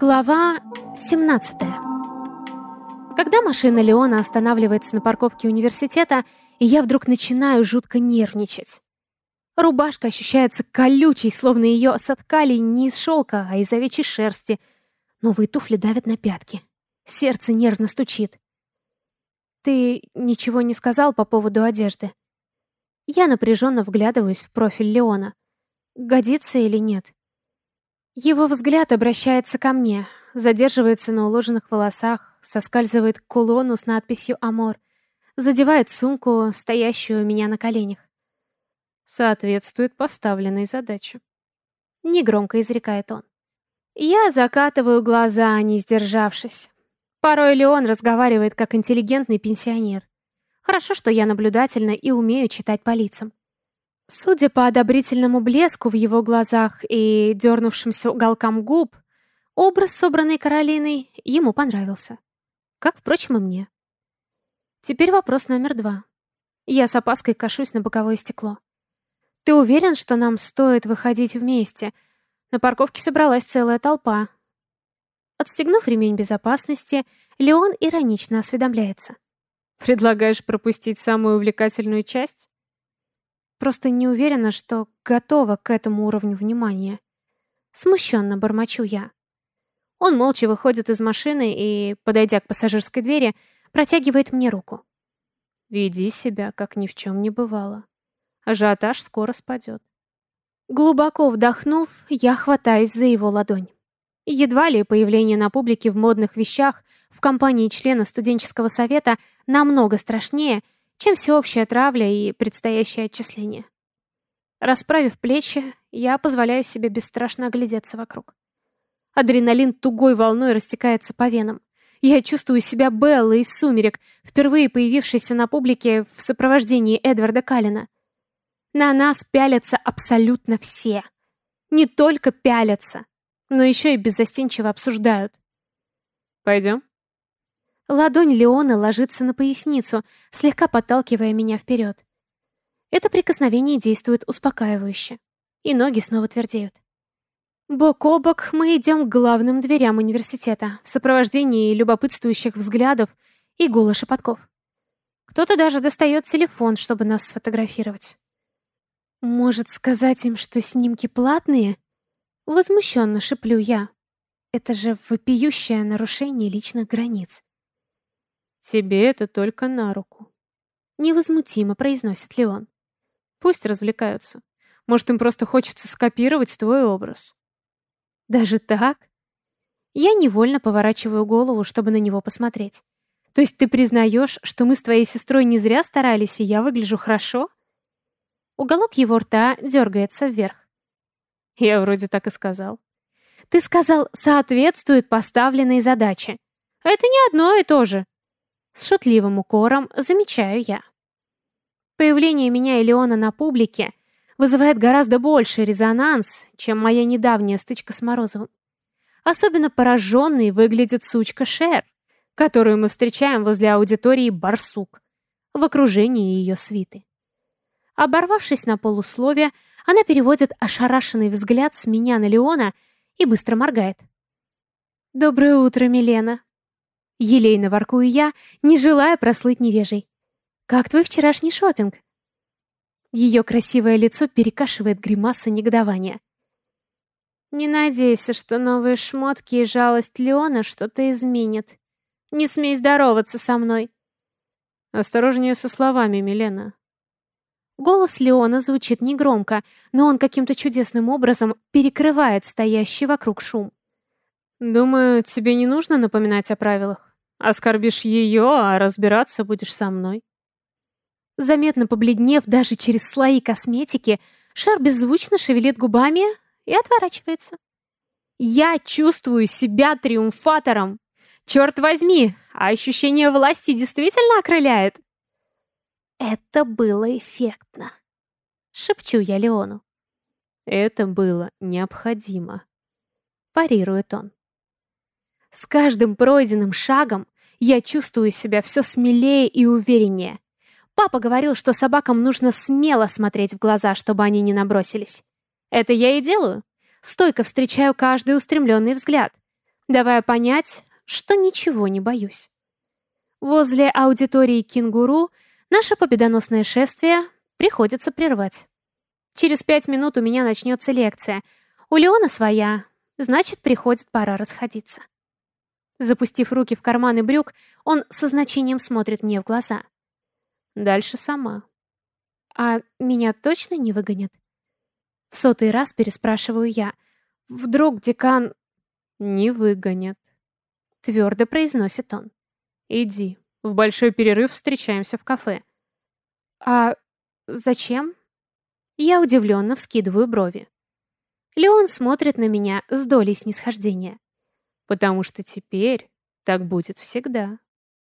Глава 17 Когда машина Леона останавливается на парковке университета, я вдруг начинаю жутко нервничать. Рубашка ощущается колючей, словно ее соткали не из шелка, а из овечьей шерсти. Новые туфли давят на пятки. Сердце нервно стучит. «Ты ничего не сказал по поводу одежды?» Я напряженно вглядываюсь в профиль Леона. Годится или нет? Его взгляд обращается ко мне, задерживается на уложенных волосах, соскальзывает к кулону с надписью «Амор», задевает сумку, стоящую у меня на коленях. Соответствует поставленной задаче. Негромко изрекает он. Я закатываю глаза, не сдержавшись. Порой Леон разговаривает как интеллигентный пенсионер. Хорошо, что я наблюдательна и умею читать по лицам. Судя по одобрительному блеску в его глазах и дернувшимся уголкам губ, образ, собранный Каролиной, ему понравился. Как, впрочем, и мне. Теперь вопрос номер два. Я с опаской кашусь на боковое стекло. «Ты уверен, что нам стоит выходить вместе? На парковке собралась целая толпа». Отстегнув ремень безопасности, Леон иронично осведомляется. «Предлагаешь пропустить самую увлекательную часть?» Просто не уверена, что готова к этому уровню внимания. Смущенно бормочу я. Он молча выходит из машины и, подойдя к пассажирской двери, протягивает мне руку. Веди себя, как ни в чем не бывало. Ажиотаж скоро спадет. Глубоко вдохнув, я хватаюсь за его ладонь. Едва ли появление на публике в модных вещах в компании члена студенческого совета намного страшнее, чем всеобщая травля и предстоящее отчисление. Расправив плечи, я позволяю себе бесстрашно оглядеться вокруг. Адреналин тугой волной растекается по венам. Я чувствую себя Беллой из «Сумерек», впервые появившейся на публике в сопровождении Эдварда Каллина. На нас пялятся абсолютно все. Не только пялятся, но еще и беззастенчиво обсуждают. «Пойдем?» Ладонь Леона ложится на поясницу, слегка подталкивая меня вперед. Это прикосновение действует успокаивающе, и ноги снова твердеют. Бок о бок мы идем к главным дверям университета в сопровождении любопытствующих взглядов и гула шепотков. Кто-то даже достает телефон, чтобы нас сфотографировать. Может сказать им, что снимки платные? Возмущенно шеплю я. Это же вопиющее нарушение личных границ. «Тебе это только на руку», — невозмутимо произносит Леон. «Пусть развлекаются. Может, им просто хочется скопировать твой образ». «Даже так?» Я невольно поворачиваю голову, чтобы на него посмотреть. «То есть ты признаешь, что мы с твоей сестрой не зря старались, и я выгляжу хорошо?» Уголок его рта дергается вверх. Я вроде так и сказал. «Ты сказал, соответствует поставленной задаче. Это не одно и то же», с шутливым укором замечаю я. Появление меня и Леона на публике вызывает гораздо больший резонанс, чем моя недавняя стычка с Морозовым. Особенно пораженной выглядит сучка Шер, которую мы встречаем возле аудитории «Барсук» в окружении ее свиты. Оборвавшись на полусловие, она переводит ошарашенный взгляд с меня на Леона и быстро моргает. «Доброе утро, Милена!» Елейно воркую я, не желая прослыть невежей. «Как твой вчерашний шопинг? Ее красивое лицо перекашивает гримаса негодования. «Не надейся, что новые шмотки и жалость Леона что-то изменят. Не смей здороваться со мной!» «Осторожнее со словами, Милена!» Голос Леона звучит негромко, но он каким-то чудесным образом перекрывает стоящий вокруг шум. «Думаю, тебе не нужно напоминать о правилах. Оскорбишь ее, а разбираться будешь со мной. Заметно побледнев даже через слои косметики, Шар беззвучно шевелит губами и отворачивается. Я чувствую себя триумфатором. Черт возьми, а ощущение власти действительно окрыляет. Это было эффектно. Шепчу я Леону. Это было необходимо. Парирует он. С каждым пройденным шагом я чувствую себя все смелее и увереннее. Папа говорил, что собакам нужно смело смотреть в глаза, чтобы они не набросились. Это я и делаю. Стойко встречаю каждый устремленный взгляд. давая понять, что ничего не боюсь. Возле аудитории «Кенгуру» наше победоносное шествие приходится прервать. Через пять минут у меня начнется лекция. У Леона своя, значит, приходит пора расходиться. Запустив руки в карманы брюк, он со значением смотрит мне в глаза. Дальше сама. А меня точно не выгонят? В сотый раз переспрашиваю я. Вдруг декан... Не выгонят. Твердо произносит он. Иди. В большой перерыв встречаемся в кафе. А зачем? Я удивленно вскидываю брови. Леон смотрит на меня с долей снисхождения. Потому что теперь так будет всегда.